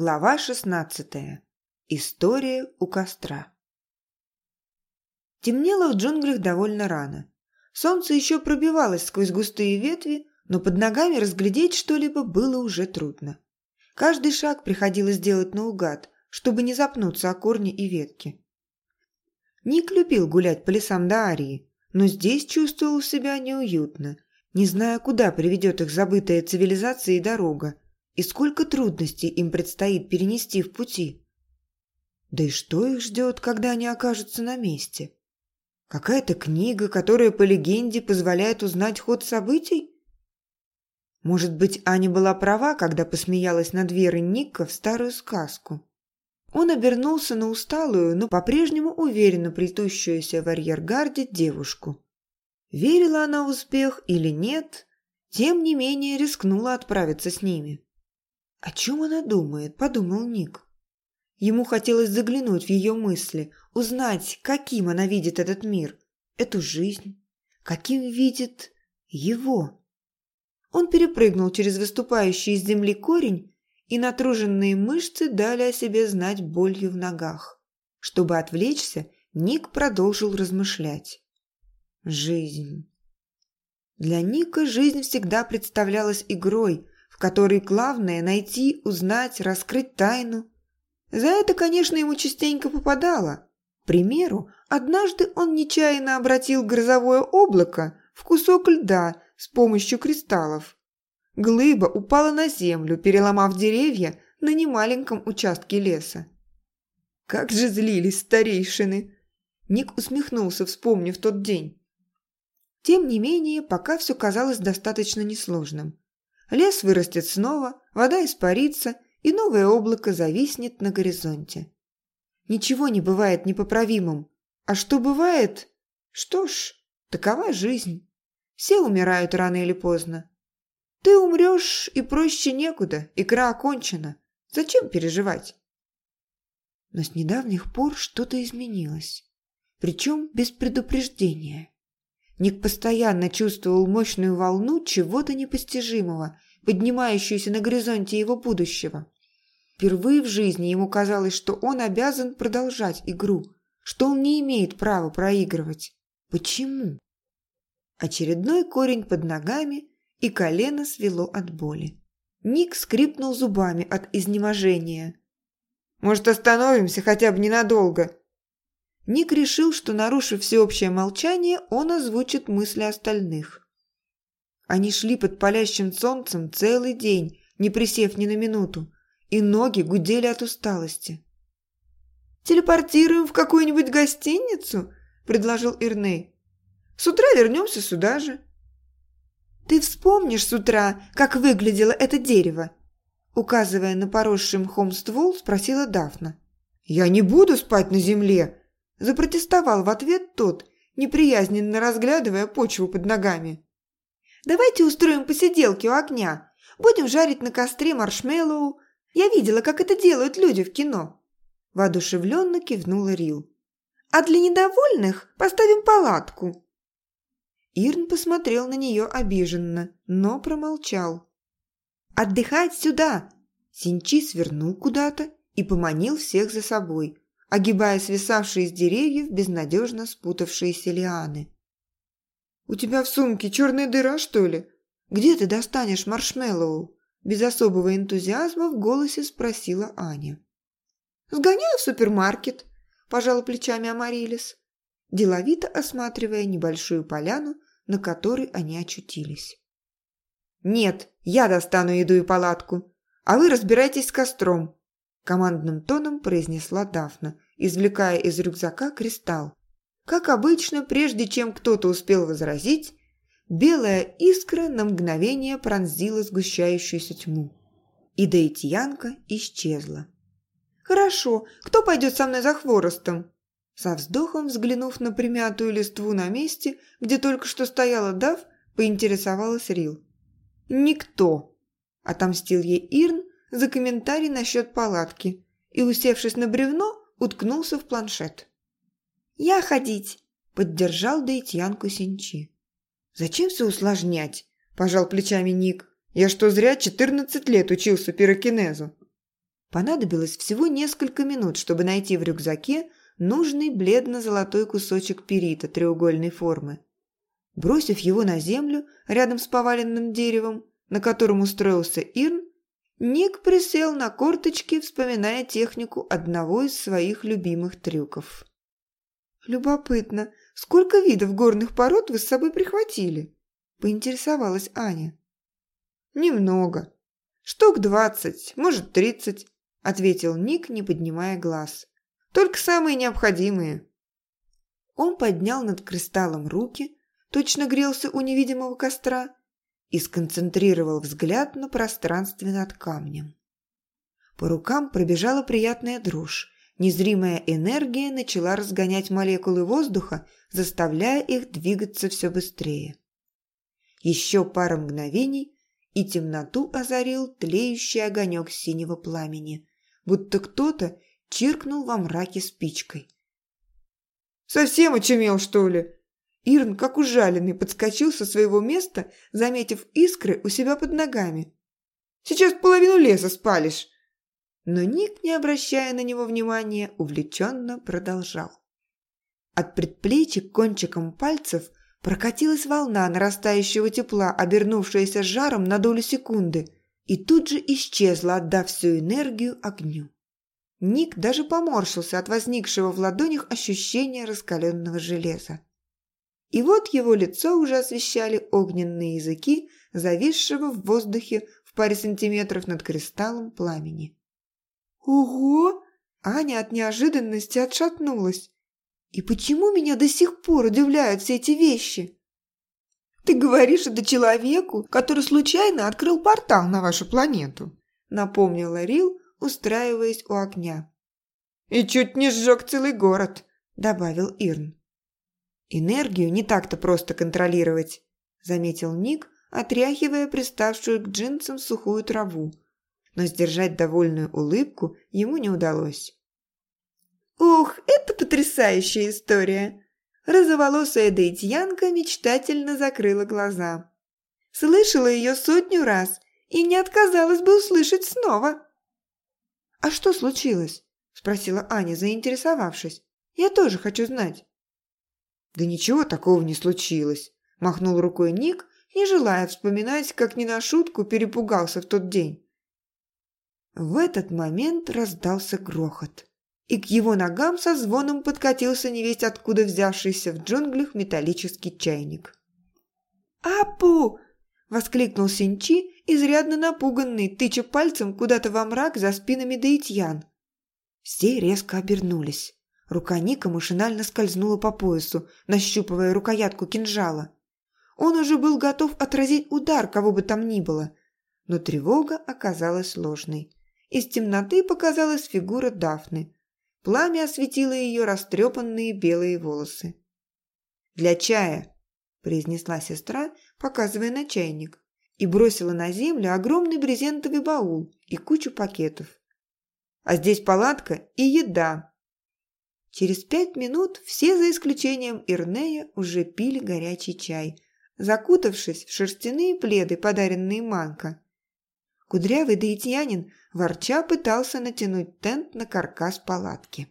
Глава 16. История у костра. Темнело в джунглях довольно рано. Солнце еще пробивалось сквозь густые ветви, но под ногами разглядеть что-либо было уже трудно. Каждый шаг приходилось делать наугад, чтобы не запнуться о корни и ветки. Ник любил гулять по лесам Даарии, но здесь чувствовал себя неуютно, не зная, куда приведет их забытая цивилизация и дорога, и сколько трудностей им предстоит перенести в пути. Да и что их ждет, когда они окажутся на месте? Какая-то книга, которая, по легенде, позволяет узнать ход событий? Может быть, Аня была права, когда посмеялась над Верой Никко в старую сказку. Он обернулся на усталую, но по-прежнему уверенно плетущуюся в арьергарде девушку. Верила она в успех или нет, тем не менее рискнула отправиться с ними. «О чем она думает?» – подумал Ник. Ему хотелось заглянуть в ее мысли, узнать, каким она видит этот мир, эту жизнь, каким видит его. Он перепрыгнул через выступающий из земли корень, и натруженные мышцы дали о себе знать болью в ногах. Чтобы отвлечься, Ник продолжил размышлять. Жизнь. Для Ника жизнь всегда представлялась игрой, в которой главное – найти, узнать, раскрыть тайну. За это, конечно, ему частенько попадало. К примеру, однажды он нечаянно обратил грозовое облако в кусок льда с помощью кристаллов. Глыба упала на землю, переломав деревья на немаленьком участке леса. Как же злились старейшины! Ник усмехнулся, вспомнив тот день. Тем не менее, пока все казалось достаточно несложным. Лес вырастет снова, вода испарится, и новое облако зависнет на горизонте. Ничего не бывает непоправимым. А что бывает? Что ж, такова жизнь. Все умирают рано или поздно. Ты умрешь, и проще некуда, игра окончена. Зачем переживать? Но с недавних пор что-то изменилось. Причем без предупреждения. Ник постоянно чувствовал мощную волну чего-то непостижимого, поднимающуюся на горизонте его будущего. Впервые в жизни ему казалось, что он обязан продолжать игру, что он не имеет права проигрывать. Почему? Очередной корень под ногами, и колено свело от боли. Ник скрипнул зубами от изнеможения. «Может, остановимся хотя бы ненадолго?» Ник решил, что, нарушив всеобщее молчание, он озвучит мысли остальных. Они шли под палящим солнцем целый день, не присев ни на минуту, и ноги гудели от усталости. «Телепортируем в какую-нибудь гостиницу?» – предложил Ирней. «С утра вернемся сюда же». «Ты вспомнишь с утра, как выглядело это дерево?» Указывая на поросший мхом ствол, спросила Дафна. «Я не буду спать на земле!» Запротестовал в ответ тот, неприязненно разглядывая почву под ногами. «Давайте устроим посиделки у огня. Будем жарить на костре маршмеллоу. Я видела, как это делают люди в кино». Воодушевленно кивнула Рил. «А для недовольных поставим палатку». Ирн посмотрел на нее обиженно, но промолчал. «Отдыхать сюда!» Синчи свернул куда-то и поманил всех за собой, огибая свисавшие с деревьев безнадежно спутавшиеся лианы. «У тебя в сумке черная дыра, что ли? Где ты достанешь маршмеллоу?» Без особого энтузиазма в голосе спросила Аня. «Сгоняю в супермаркет», – пожала плечами Амарилис, деловито осматривая небольшую поляну, на которой они очутились. «Нет, я достану еду и палатку, а вы разбирайтесь с костром», командным тоном произнесла Дафна, извлекая из рюкзака кристалл. Как обычно, прежде чем кто-то успел возразить, белая искра на мгновение пронзила сгущающуюся тьму. И Даитьянка исчезла. «Хорошо, кто пойдет со мной за хворостом?» Со вздохом взглянув на примятую листву на месте, где только что стояла Дав, поинтересовалась Рил. «Никто!» – отомстил ей Ирн, за комментарий насчет палатки и, усевшись на бревно, уткнулся в планшет. «Я ходить!» – поддержал Даитьянку Синчи. «Зачем все усложнять?» – пожал плечами Ник. «Я что, зря 14 лет учился пирокинезу?» Понадобилось всего несколько минут, чтобы найти в рюкзаке нужный бледно-золотой кусочек перита треугольной формы. Бросив его на землю рядом с поваленным деревом, на котором устроился Ирн, Ник присел на корточки, вспоминая технику одного из своих любимых трюков. «Любопытно, сколько видов горных пород вы с собой прихватили?» – поинтересовалась Аня. «Немного. Штук двадцать, может, тридцать», – ответил Ник, не поднимая глаз. «Только самые необходимые». Он поднял над кристаллом руки, точно грелся у невидимого костра и сконцентрировал взгляд на пространстве над камнем. По рукам пробежала приятная дрожь. Незримая энергия начала разгонять молекулы воздуха, заставляя их двигаться все быстрее. Еще пара мгновений, и темноту озарил тлеющий огонек синего пламени, будто кто-то чиркнул во мраке спичкой. «Совсем очумел, что ли?» Ирн, как ужаленный, подскочил со своего места, заметив искры у себя под ногами. «Сейчас половину леса спалишь!» Но Ник, не обращая на него внимания, увлеченно продолжал. От предплечья кончиком пальцев прокатилась волна нарастающего тепла, обернувшаяся жаром на долю секунды, и тут же исчезла, отдав всю энергию огню. Ник даже поморщился от возникшего в ладонях ощущения раскаленного железа. И вот его лицо уже освещали огненные языки, зависшего в воздухе в паре сантиметров над кристаллом пламени. «Ого!» Аня от неожиданности отшатнулась. «И почему меня до сих пор удивляют все эти вещи?» «Ты говоришь это человеку, который случайно открыл портал на вашу планету», напомнила Рил, устраиваясь у огня. «И чуть не сжег целый город», добавил Ирн. «Энергию не так-то просто контролировать», – заметил Ник, отряхивая приставшую к джинсам сухую траву. Но сдержать довольную улыбку ему не удалось. «Ух, это потрясающая история!» Розоволосая Дейтьянка мечтательно закрыла глаза. Слышала ее сотню раз и не отказалась бы услышать снова. «А что случилось?» – спросила Аня, заинтересовавшись. «Я тоже хочу знать». «Да ничего такого не случилось», – махнул рукой Ник, не желая вспоминать, как не на шутку перепугался в тот день. В этот момент раздался грохот, и к его ногам со звоном подкатился невесть откуда взявшийся в джунглях металлический чайник. «Апу!» – воскликнул Синчи, изрядно напуганный, тыча пальцем куда-то во мрак за спинами Даитьян. Все резко обернулись. Рука Ника машинально скользнула по поясу, нащупывая рукоятку кинжала. Он уже был готов отразить удар кого бы там ни было, но тревога оказалась ложной. Из темноты показалась фигура Дафны. Пламя осветило ее растрепанные белые волосы. «Для чая», – произнесла сестра, показывая на чайник, и бросила на землю огромный брезентовый баул и кучу пакетов. «А здесь палатка и еда, Через пять минут все, за исключением Ирнея, уже пили горячий чай, закутавшись в шерстяные пледы, подаренные Манка. Кудрявый даитьянин ворча пытался натянуть тент на каркас палатки.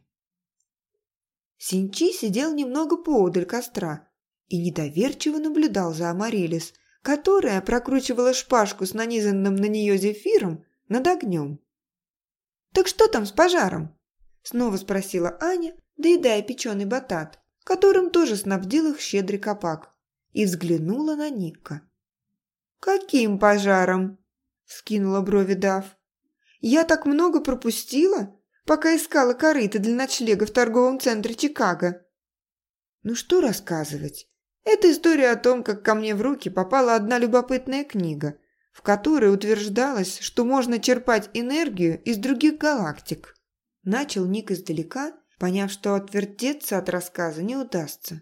Синчи сидел немного поодаль костра и недоверчиво наблюдал за Амарилис, которая прокручивала шпажку с нанизанным на нее зефиром над огнем. «Так что там с пожаром?» – снова спросила Аня, доедая печеный батат, которым тоже снабдил их щедрый капак, и взглянула на Ника. «Каким пожаром?» – скинула брови Дав. «Я так много пропустила, пока искала корыто для ночлега в торговом центре Чикаго». «Ну что рассказывать? Это история о том, как ко мне в руки попала одна любопытная книга, в которой утверждалось, что можно черпать энергию из других галактик». Начал Ник издалека поняв, что отвертеться от рассказа не удастся.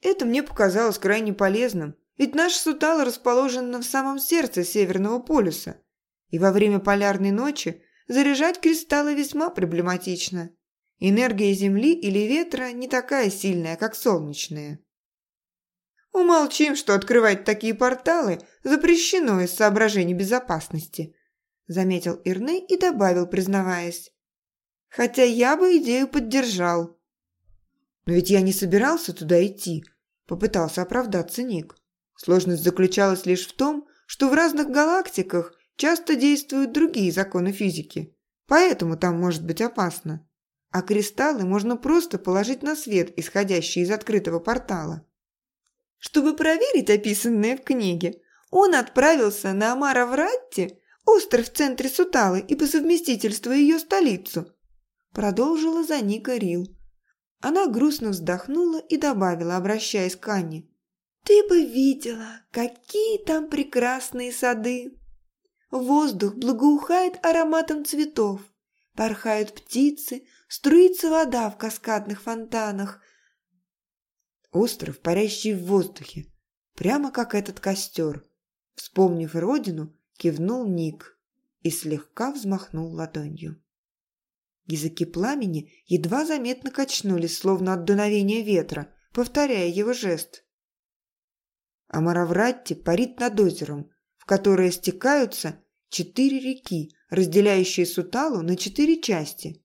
Это мне показалось крайне полезным, ведь наша Сутала расположена в самом сердце Северного полюса, и во время полярной ночи заряжать кристаллы весьма проблематично. Энергия Земли или ветра не такая сильная, как солнечная. Умолчим, что открывать такие порталы запрещено из соображений безопасности, заметил Ирней и добавил, признаваясь. «Хотя я бы идею поддержал». «Но ведь я не собирался туда идти», – попытался оправдаться Ник. Сложность заключалась лишь в том, что в разных галактиках часто действуют другие законы физики, поэтому там может быть опасно. А кристаллы можно просто положить на свет, исходящий из открытого портала. Чтобы проверить описанное в книге, он отправился на Амаравратте, остров в центре Суталы и по совместительству ее столицу. Продолжила за Ника Рил. Она грустно вздохнула и добавила, обращаясь к Анне. Ты бы видела, какие там прекрасные сады. Воздух благоухает ароматом цветов, порхают птицы, струится вода в каскадных фонтанах. Остров, парящий в воздухе, прямо как этот костер. Вспомнив родину, кивнул Ник и слегка взмахнул ладонью. Языки пламени едва заметно качнулись, словно от дуновения ветра, повторяя его жест а Маравратти парит над озером, в которое стекаются четыре реки, разделяющие Суталу на четыре части.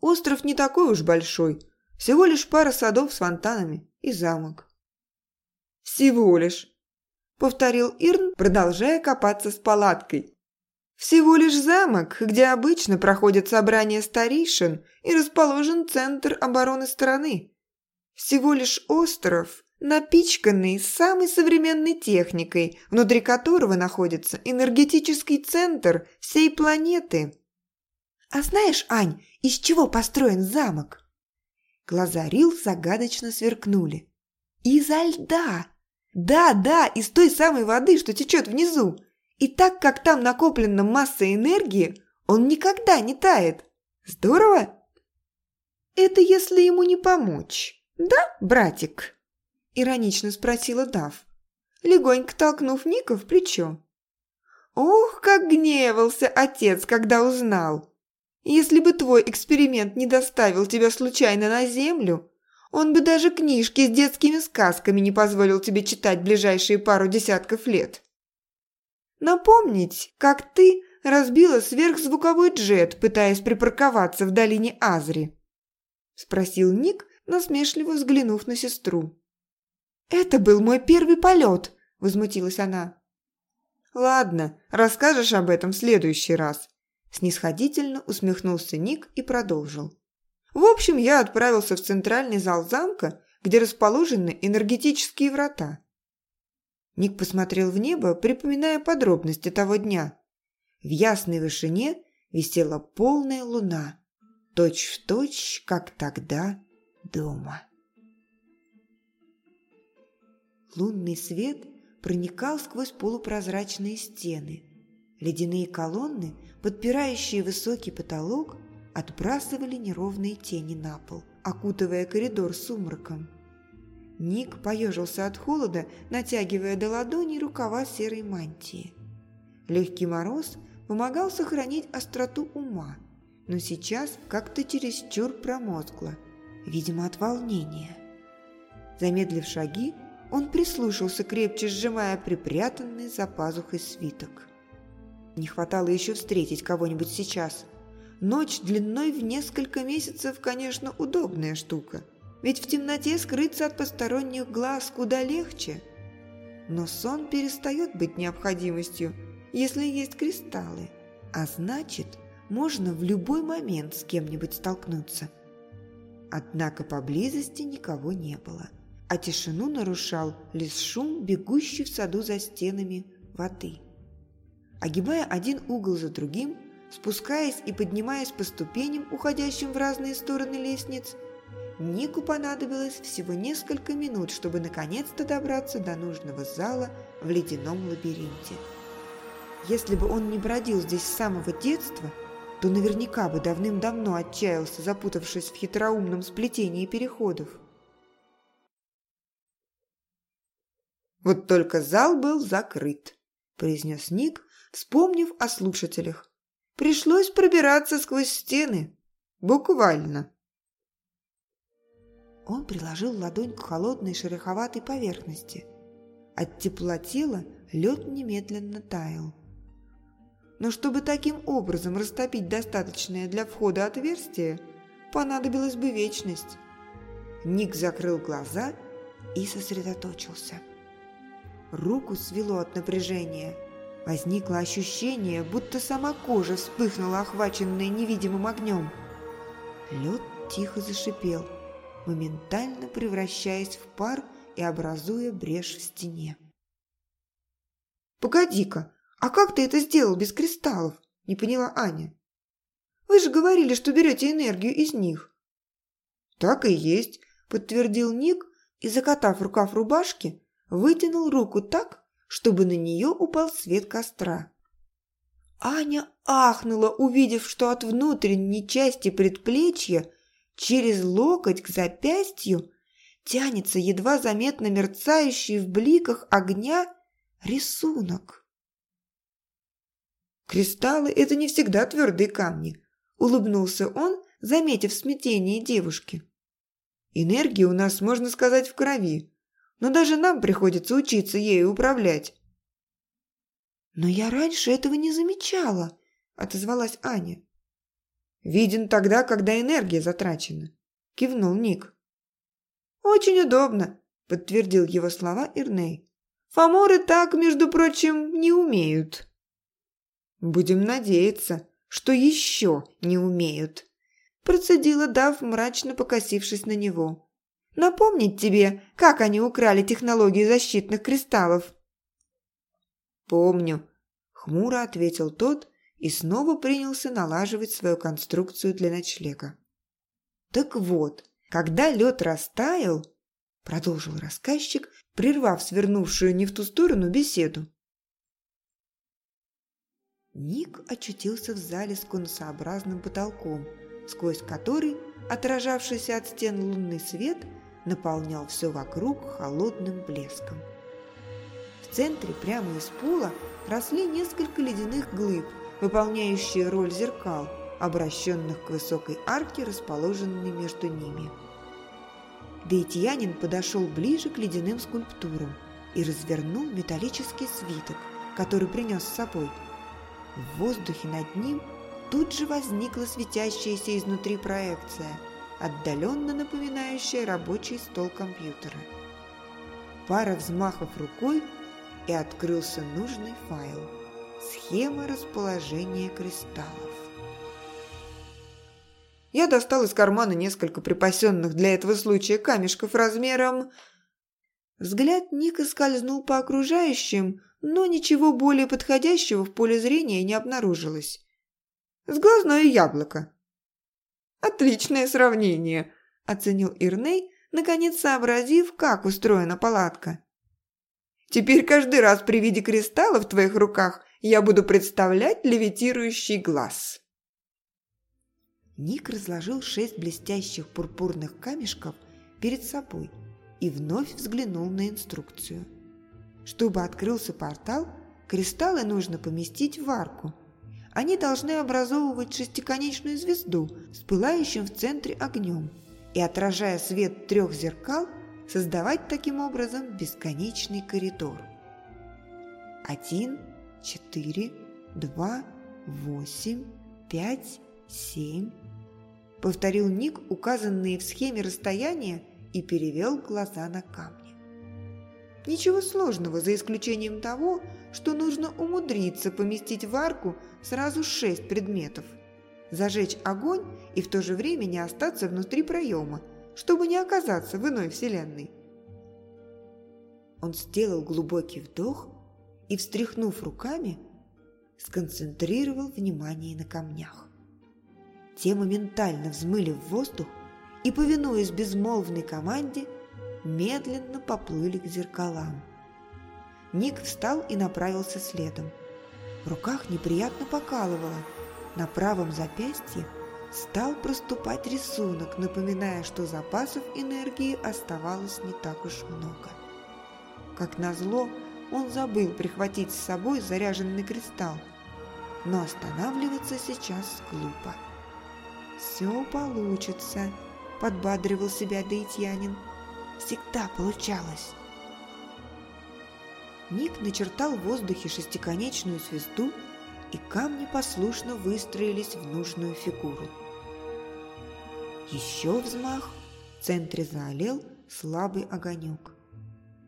Остров не такой уж большой, всего лишь пара садов с фонтанами и замок. «Всего лишь», — повторил Ирн, продолжая копаться с палаткой. «Всего лишь замок, где обычно проходят собрания старейшин и расположен центр обороны страны. Всего лишь остров, напичканный самой современной техникой, внутри которого находится энергетический центр всей планеты. «А знаешь, Ань, из чего построен замок?» Глаза Рил загадочно сверкнули. «Изо льда! Да, да, из той самой воды, что течет внизу. И так как там накоплена масса энергии, он никогда не тает. Здорово?» «Это если ему не помочь, да, братик?» Иронично спросила Дав, легонько толкнув Ника в плечо. Ох, как гневался отец, когда узнал. Если бы твой эксперимент не доставил тебя случайно на землю, он бы даже книжки с детскими сказками не позволил тебе читать ближайшие пару десятков лет. Напомнить, как ты разбила сверхзвуковой джет, пытаясь припарковаться в долине Азри? Спросил Ник, насмешливо взглянув на сестру. «Это был мой первый полет!» – возмутилась она. «Ладно, расскажешь об этом в следующий раз», – снисходительно усмехнулся Ник и продолжил. «В общем, я отправился в центральный зал замка, где расположены энергетические врата». Ник посмотрел в небо, припоминая подробности того дня. В ясной вышине висела полная луна, точь-в-точь, точь, как тогда дома. Лунный свет проникал сквозь полупрозрачные стены. Ледяные колонны, подпирающие высокий потолок, отбрасывали неровные тени на пол, окутывая коридор сумраком. Ник поежился от холода, натягивая до ладони рукава серой мантии. Легкий мороз помогал сохранить остроту ума, но сейчас как-то чересчур промозгло, видимо, от волнения. Замедлив шаги, он прислушался, крепче сжимая припрятанный за пазухой свиток. Не хватало еще встретить кого-нибудь сейчас. Ночь длиной в несколько месяцев, конечно, удобная штука. Ведь в темноте скрыться от посторонних глаз куда легче. Но сон перестает быть необходимостью, если есть кристаллы. А значит, можно в любой момент с кем-нибудь столкнуться. Однако поблизости никого не было а тишину нарушал лишь шум, бегущий в саду за стенами воды. Огибая один угол за другим, спускаясь и поднимаясь по ступеням, уходящим в разные стороны лестниц, Нику понадобилось всего несколько минут, чтобы наконец-то добраться до нужного зала в ледяном лабиринте. Если бы он не бродил здесь с самого детства, то наверняка бы давным-давно отчаялся, запутавшись в хитроумном сплетении переходов. Вот только зал был закрыт, произнес Ник, вспомнив о слушателях. Пришлось пробираться сквозь стены. Буквально. Он приложил ладонь к холодной шероховатой поверхности. От тепла тела лед немедленно таял. но чтобы таким образом растопить достаточное для входа отверстие, понадобилась бы вечность. Ник закрыл глаза и сосредоточился. Руку свело от напряжения. Возникло ощущение, будто сама кожа вспыхнула, охваченная невидимым огнем. Лед тихо зашипел, моментально превращаясь в пар и образуя брешь в стене. «Погоди-ка, а как ты это сделал без кристаллов?» – не поняла Аня. «Вы же говорили, что берете энергию из них». «Так и есть», – подтвердил Ник и, закатав рукав рубашки, вытянул руку так, чтобы на нее упал свет костра. Аня ахнула, увидев, что от внутренней части предплечья через локоть к запястью тянется едва заметно мерцающий в бликах огня рисунок. «Кристаллы – это не всегда твердые камни», – улыбнулся он, заметив смятение девушки. «Энергия у нас, можно сказать, в крови, но даже нам приходится учиться ею управлять». «Но я раньше этого не замечала», – отозвалась Аня. «Виден тогда, когда энергия затрачена», – кивнул Ник. «Очень удобно», – подтвердил его слова Ирней. «Фаморы так, между прочим, не умеют». «Будем надеяться, что еще не умеют», – процедила Дав, мрачно покосившись на него. «Напомнить тебе, как они украли технологию защитных кристаллов?» «Помню», – хмуро ответил тот и снова принялся налаживать свою конструкцию для ночлега. «Так вот, когда лед растаял, продолжил рассказчик, прервав свернувшую не в ту сторону беседу. Ник очутился в зале с конусообразным потолком, сквозь который отражавшийся от стен лунный свет наполнял все вокруг холодным блеском. В центре прямо из пола росли несколько ледяных глыб, выполняющие роль зеркал – обращенных к высокой арке, расположенной между ними. Дейтьянин подошел ближе к ледяным скульптурам и развернул металлический свиток, который принес с собой. В воздухе над ним тут же возникла светящаяся изнутри проекция, отдаленно напоминающая рабочий стол компьютера. Пара взмахов рукой, и открылся нужный файл – схема расположения кристаллов. Я достал из кармана несколько припасенных для этого случая камешков размером... Взгляд Ника скользнул по окружающим, но ничего более подходящего в поле зрения не обнаружилось. «С глазное яблоко». «Отличное сравнение», – оценил Ирней, наконец сообразив, как устроена палатка. «Теперь каждый раз при виде кристалла в твоих руках я буду представлять левитирующий глаз». Ник разложил шесть блестящих пурпурных камешков перед собой и вновь взглянул на инструкцию. Чтобы открылся портал, кристаллы нужно поместить в арку. Они должны образовывать шестиконечную звезду с пылающим в центре огнем и, отражая свет трех зеркал, создавать таким образом бесконечный коридор. Один, четыре, два, восемь, пять, семь, Повторил Ник указанные в схеме расстояния и перевел глаза на камни. Ничего сложного, за исключением того, что нужно умудриться поместить в арку сразу шесть предметов. Зажечь огонь и в то же время не остаться внутри проема, чтобы не оказаться в иной вселенной. Он сделал глубокий вдох и, встряхнув руками, сконцентрировал внимание на камнях. Те моментально взмыли в воздух и, повинуясь безмолвной команде, медленно поплыли к зеркалам. Ник встал и направился следом. В руках неприятно покалывало. На правом запястье стал проступать рисунок, напоминая, что запасов энергии оставалось не так уж много. Как назло, он забыл прихватить с собой заряженный кристалл, но останавливаться сейчас глупо. «Все получится», – подбадривал себя Даитьянин. «Всегда получалось». Ник начертал в воздухе шестиконечную звезду и камни послушно выстроились в нужную фигуру. Еще взмах, в центре заолел слабый огонек.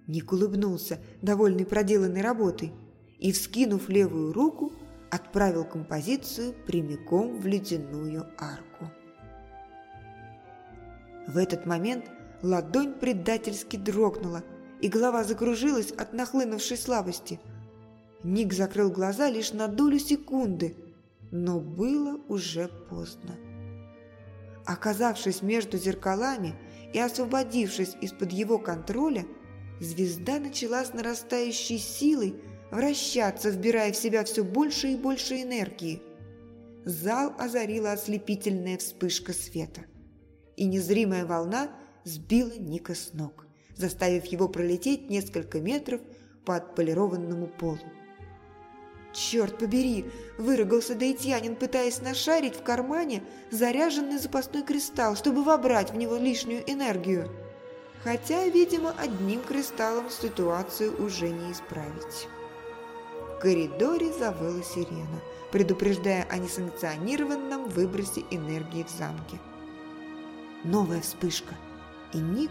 Ник улыбнулся, довольный проделанной работой, и, вскинув левую руку, отправил композицию прямиком в ледяную арку. В этот момент ладонь предательски дрогнула, и голова закружилась от нахлынувшей слабости. Ник закрыл глаза лишь на долю секунды, но было уже поздно. Оказавшись между зеркалами и освободившись из-под его контроля, звезда начала с нарастающей силой вращаться, вбирая в себя все больше и больше энергии. Зал озарила ослепительная вспышка света, и незримая волна сбила Ника с ног, заставив его пролететь несколько метров по отполированному полу. «Черт побери!» – выругался Дейтьянин, пытаясь нашарить в кармане заряженный запасной кристалл, чтобы вобрать в него лишнюю энергию. Хотя, видимо, одним кристаллом ситуацию уже не исправить. В коридоре завыла сирена, предупреждая о несанкционированном выбросе энергии в замке. Новая вспышка, и Ник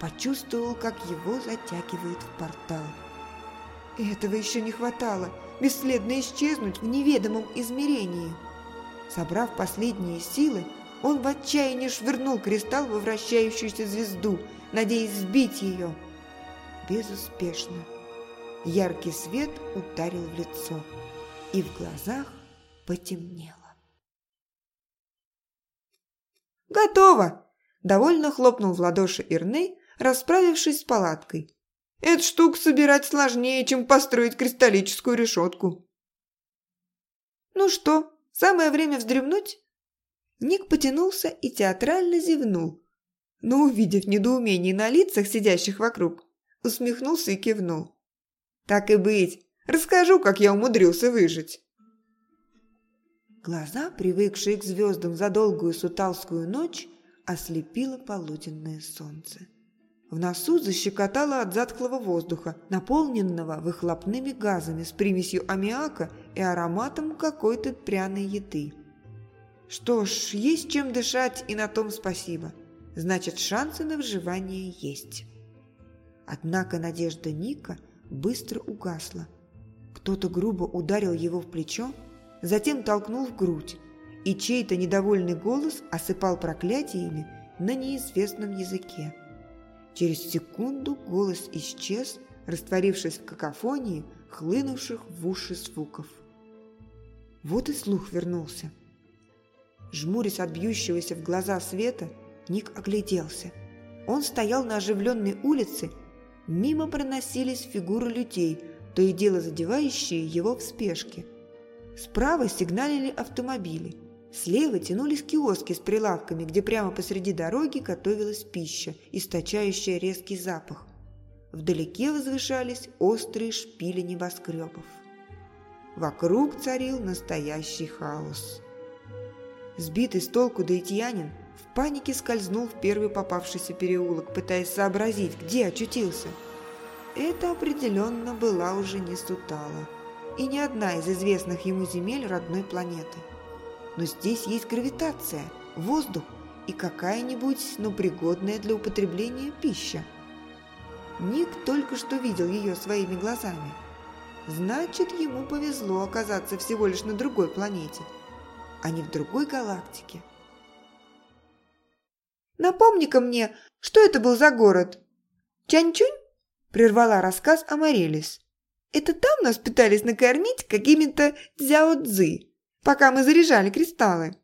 почувствовал, как его затягивает в портал. Этого еще не хватало, бесследно исчезнуть в неведомом измерении. Собрав последние силы, он в отчаянии швырнул кристалл во вращающуюся звезду, надеясь сбить ее. Безуспешно. Яркий свет ударил в лицо, и в глазах потемнело. «Готово!» – довольно хлопнул в ладоши Ирней, расправившись с палаткой. «Эту штуку собирать сложнее, чем построить кристаллическую решетку». «Ну что, самое время вздремнуть?» Ник потянулся и театрально зевнул, но, увидев недоумение на лицах сидящих вокруг, усмехнулся и кивнул. Так и быть, расскажу, как я умудрился выжить. Глаза, привыкшие к звездам за долгую суталскую ночь, ослепило полуденное солнце. В носу защекотало от затхлого воздуха, наполненного выхлопными газами с примесью аммиака и ароматом какой-то пряной еды. Что ж, есть чем дышать, и на том спасибо. Значит, шансы на выживание есть. Однако надежда Ника – быстро угасла. Кто-то грубо ударил его в плечо, затем толкнул в грудь, и чей-то недовольный голос осыпал проклятиями на неизвестном языке. Через секунду голос исчез, растворившись в какофонии хлынувших в уши звуков. Вот и слух вернулся. Жмурясь от бьющегося в глаза света, Ник огляделся. Он стоял на оживленной улице Мимо проносились фигуры людей, то и дело задевающие его в спешке. Справа сигналили автомобили. Слева тянулись киоски с прилавками, где прямо посреди дороги готовилась пища, источающая резкий запах. Вдалеке возвышались острые шпили небоскребов. Вокруг царил настоящий хаос. Сбитый с толку Даитьянин – в панике скользнул в первый попавшийся переулок, пытаясь сообразить, где очутился. Это определенно была уже не Сутала и не одна из известных ему земель родной планеты. Но здесь есть гравитация, воздух и какая-нибудь, но пригодная для употребления пища. Ник только что видел ее своими глазами. Значит, ему повезло оказаться всего лишь на другой планете, а не в другой галактике. Напомни-ка мне, что это был за город?» «Чанчунь?» – прервала рассказ Амарелис. «Это там нас пытались накормить какими-то дзяо-дзы, пока мы заряжали кристаллы».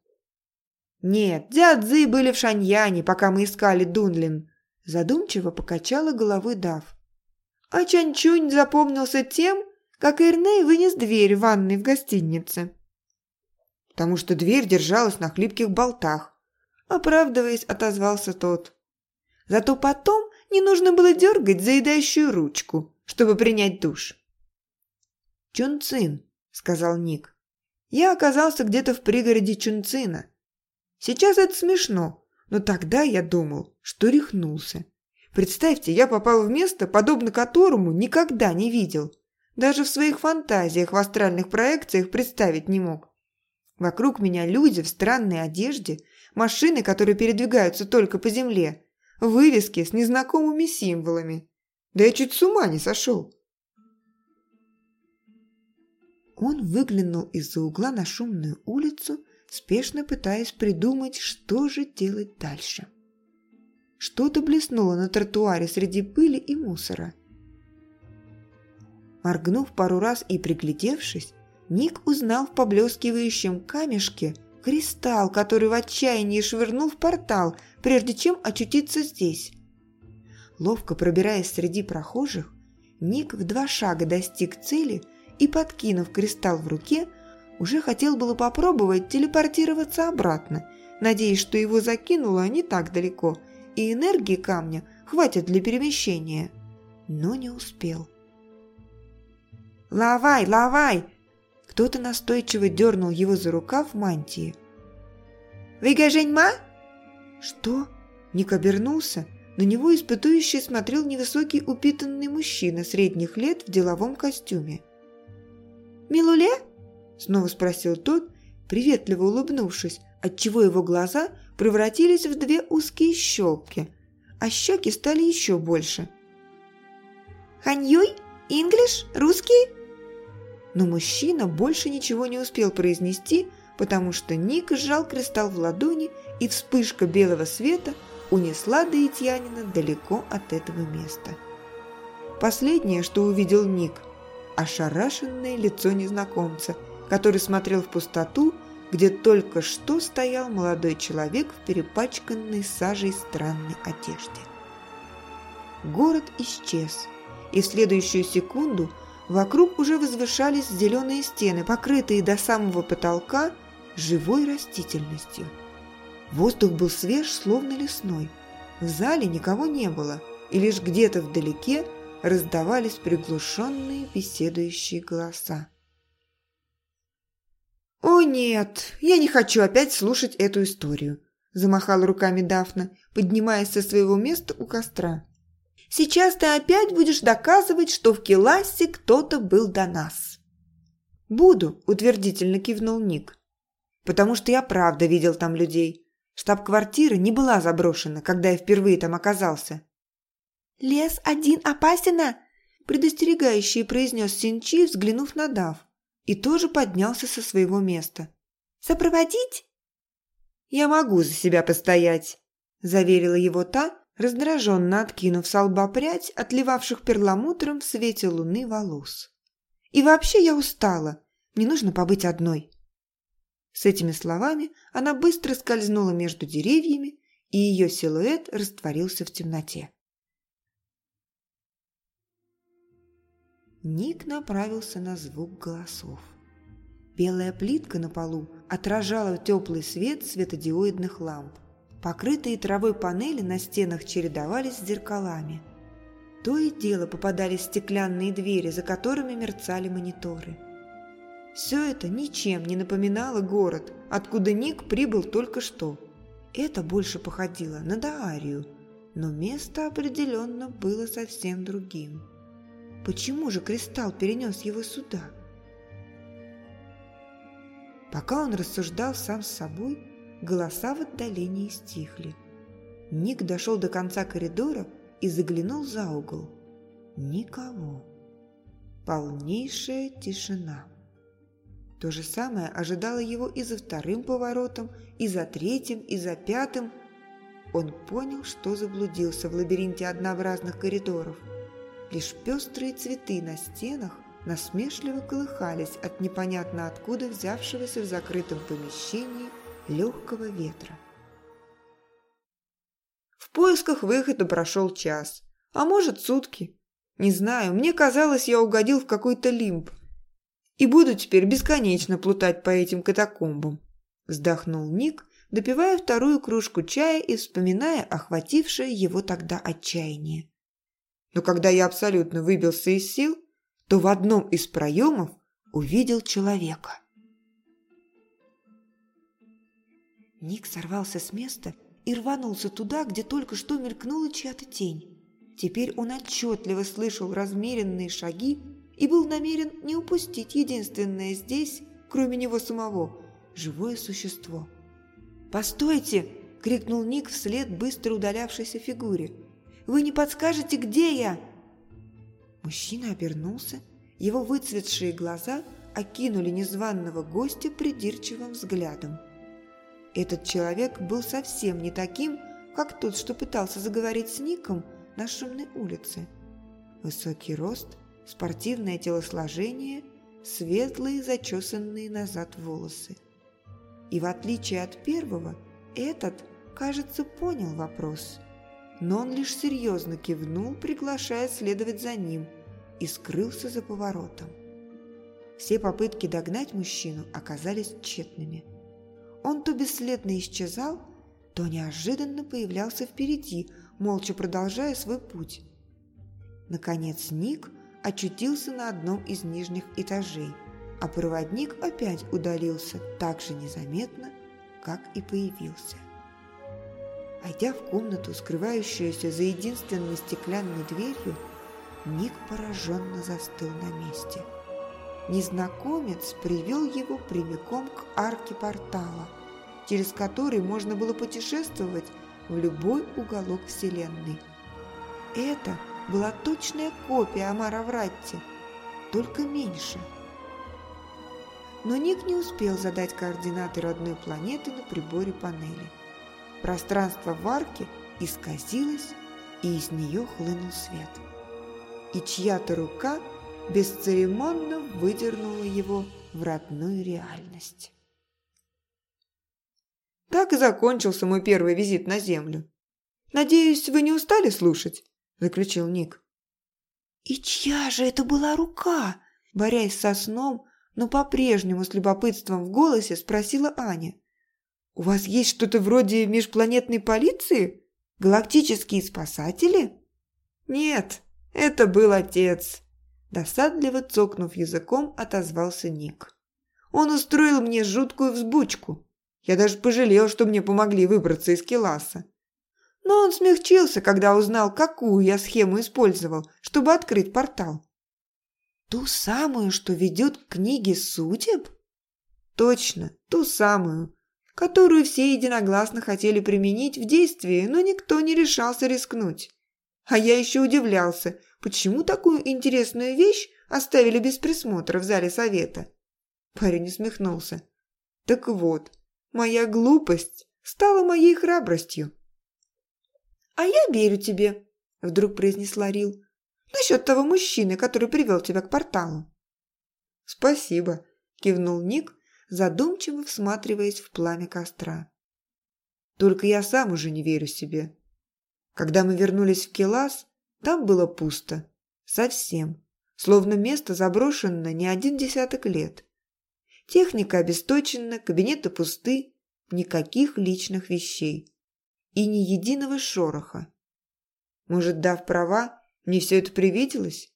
«Нет, дзяо-дзы были в Шаньяне, пока мы искали Дунлин», – задумчиво покачала головой Дав. А Чанчунь запомнился тем, как Ирней вынес дверь в ванной в гостинице. Потому что дверь держалась на хлипких болтах, Оправдываясь, отозвался тот. Зато потом не нужно было дергать заедающую ручку, чтобы принять душ. «Чунцин», — сказал Ник. «Я оказался где-то в пригороде Чунцина. Сейчас это смешно, но тогда я думал, что рехнулся. Представьте, я попал в место, подобно которому никогда не видел. Даже в своих фантазиях в астральных проекциях представить не мог. Вокруг меня люди в странной одежде, машины, которые передвигаются только по земле, вывески с незнакомыми символами. Да я чуть с ума не сошел. Он выглянул из-за угла на шумную улицу, спешно пытаясь придумать, что же делать дальше. Что-то блеснуло на тротуаре среди пыли и мусора. Моргнув пару раз и приглядевшись, Ник узнал в поблескивающем камешке кристалл, который в отчаянии швырнул в портал, прежде чем очутиться здесь. Ловко пробираясь среди прохожих, Ник в два шага достиг цели и, подкинув кристалл в руке, уже хотел было попробовать телепортироваться обратно, надеясь, что его закинуло не так далеко, и энергии камня хватит для перемещения. Но не успел. «Лавай, лавай!» Кто-то настойчиво дернул его за рукав в мантии. «Вигаженьма?» «Что?» Ник обернулся. На него испытующий смотрел невысокий упитанный мужчина средних лет в деловом костюме. «Милуле?» Снова спросил тот, приветливо улыбнувшись, отчего его глаза превратились в две узкие щелки, а щеки стали еще больше. «Ханьюй? Инглиш? Русский?» Но мужчина больше ничего не успел произнести, потому что Ник сжал кристалл в ладони, и вспышка белого света унесла Даитьянина далеко от этого места. Последнее, что увидел Ник – ошарашенное лицо незнакомца – который смотрел в пустоту, где только что стоял молодой человек в перепачканной сажей странной одежде. Город исчез, и в следующую секунду вокруг уже возвышались зеленые стены, покрытые до самого потолка живой растительностью. Воздух был свеж, словно лесной. В зале никого не было, и лишь где-то вдалеке раздавались приглушенные беседующие голоса. «О нет, я не хочу опять слушать эту историю», – замахала руками Дафна, поднимаясь со своего места у костра. «Сейчас ты опять будешь доказывать, что в Келасе кто-то был до нас». «Буду», – утвердительно кивнул Ник. «Потому что я правда видел там людей. Штаб-квартира не была заброшена, когда я впервые там оказался». «Лес один опасен, предостерегающий произнес Синчи, взглянув на Дав и тоже поднялся со своего места. «Сопроводить?» «Я могу за себя постоять», – заверила его та, раздраженно откинув с лба прядь, отливавших перламутром в свете луны волос. «И вообще я устала. Мне нужно побыть одной». С этими словами она быстро скользнула между деревьями, и ее силуэт растворился в темноте. Ник направился на звук голосов. Белая плитка на полу отражала теплый свет светодиодных ламп. Покрытые травой панели на стенах чередовались с зеркалами. То и дело попадались стеклянные двери, за которыми мерцали мониторы. Все это ничем не напоминало город, откуда Ник прибыл только что. Это больше походило на Даарию, но место определенно было совсем другим. Почему же кристалл перенес его сюда? Пока он рассуждал сам с собой, голоса в отдалении стихли. Ник дошел до конца коридора и заглянул за угол. Никого. Полнейшая тишина. То же самое ожидало его и за вторым поворотом, и за третьим, и за пятым. Он понял, что заблудился в лабиринте однообразных коридоров – Лишь пестрые цветы на стенах насмешливо колыхались от непонятно откуда взявшегося в закрытом помещении легкого ветра. В поисках выхода прошел час, а может сутки. Не знаю, мне казалось, я угодил в какой-то лимб. И буду теперь бесконечно плутать по этим катакомбам. Вздохнул Ник, допивая вторую кружку чая и вспоминая охватившее его тогда отчаяние. Но когда я абсолютно выбился из сил, то в одном из проемов увидел человека. Ник сорвался с места и рванулся туда, где только что мелькнула чья-то тень. Теперь он отчетливо слышал размеренные шаги и был намерен не упустить единственное здесь, кроме него самого, живое существо. «Постойте!» – крикнул Ник вслед быстро удалявшейся фигуре. «Вы не подскажете, где я?» Мужчина обернулся, его выцветшие глаза окинули незваного гостя придирчивым взглядом. Этот человек был совсем не таким, как тот, что пытался заговорить с Ником на шумной улице. Высокий рост, спортивное телосложение, светлые зачесанные назад волосы. И в отличие от первого, этот, кажется, понял вопрос. Но он лишь серьезно кивнул, приглашая следовать за ним, и скрылся за поворотом. Все попытки догнать мужчину оказались тщетными. Он то бесследно исчезал, то неожиданно появлялся впереди, молча продолжая свой путь. Наконец Ник очутился на одном из нижних этажей, а проводник опять удалился так же незаметно, как и появился. Войдя в комнату, скрывающуюся за единственной стеклянной дверью, Ник пораженно застыл на месте. Незнакомец привел его прямиком к арке портала, через который можно было путешествовать в любой уголок Вселенной. Это была точная копия Амара Вратти, только меньше. Но Ник не успел задать координаты родной планеты на приборе панели. Пространство в арке исказилось, и из нее хлынул свет. И чья-то рука бесцеремонно выдернула его в родную реальность. Так и закончился мой первый визит на Землю. Надеюсь, вы не устали слушать? заключил Ник. «И чья же это была рука?» Борясь со сном, но по-прежнему с любопытством в голосе спросила Аня. «У вас есть что-то вроде межпланетной полиции? Галактические спасатели?» «Нет, это был отец», – досадливо цокнув языком, отозвался Ник. «Он устроил мне жуткую взбучку. Я даже пожалел, что мне помогли выбраться из Келаса. Но он смягчился, когда узнал, какую я схему использовал, чтобы открыть портал. Ту самую, что ведет к книге судеб? Точно, ту самую, которую все единогласно хотели применить в действии, но никто не решался рискнуть. А я еще удивлялся, почему такую интересную вещь оставили без присмотра в зале совета. Парень усмехнулся. Так вот, моя глупость стала моей храбростью. «А я верю тебе», – вдруг произнесла Рил. «Насчет того мужчины, который привел тебя к порталу». «Спасибо», – кивнул Ник, задумчиво всматриваясь в пламя костра. «Только я сам уже не верю себе. Когда мы вернулись в Келас, там было пусто. Совсем. Словно место заброшено не один десяток лет. Техника обесточена, кабинеты пусты, никаких личных вещей и ни единого шороха. Может, дав права, мне все это привиделось?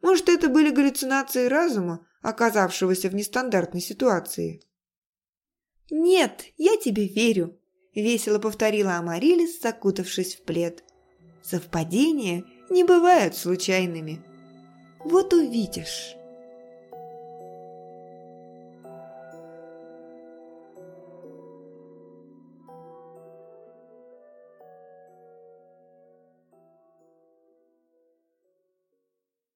Может, это были галлюцинации разума, оказавшегося в нестандартной ситуации? «Нет, я тебе верю», – весело повторила Амарилис, закутавшись в плед. «Совпадения не бывают случайными. Вот увидишь».